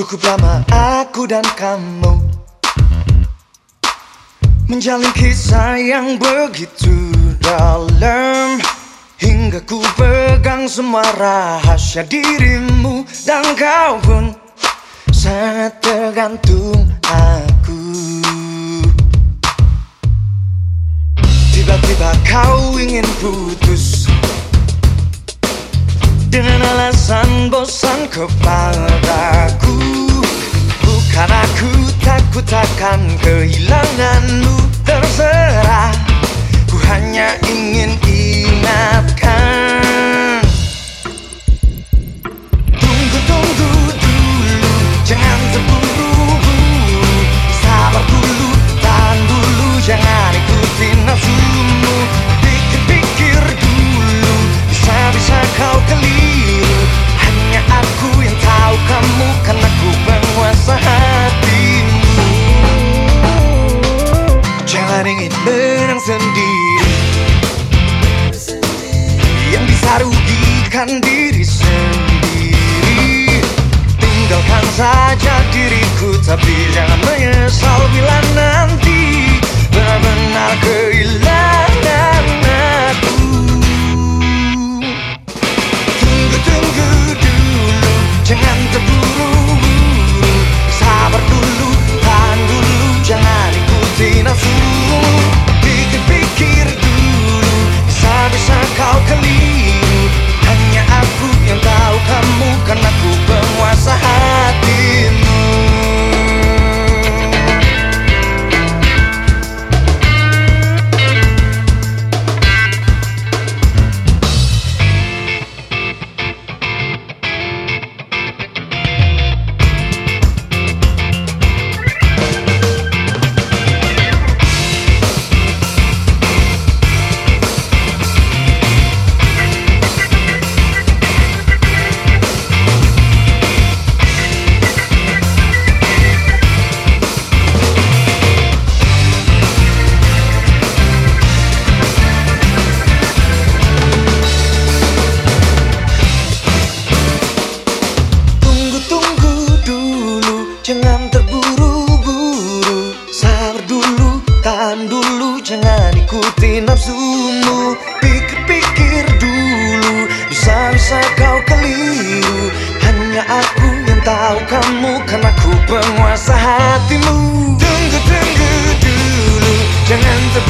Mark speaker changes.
Speaker 1: Cukup lama aku dan kamu Menjalin kisah yang begitu dalam. Hingga ku pegang semua rahasia dirimu Dan kau pun sangat tergantung aku. Tiba-tiba kau ingin putus Dengan alasan bosan kepadaku khăn cười lắng ngàn núi can be penguasa hatimu Jangan terburu-buru Sabar dulu, tahan dulu Jangan ikuti nafsumu. Pikir-pikir dulu Bisa-bisa kau keliru. Hanya aku yang tahu kamu karena aku penguasa hatimu. Tunggu-tunggu dulu Jangan terburu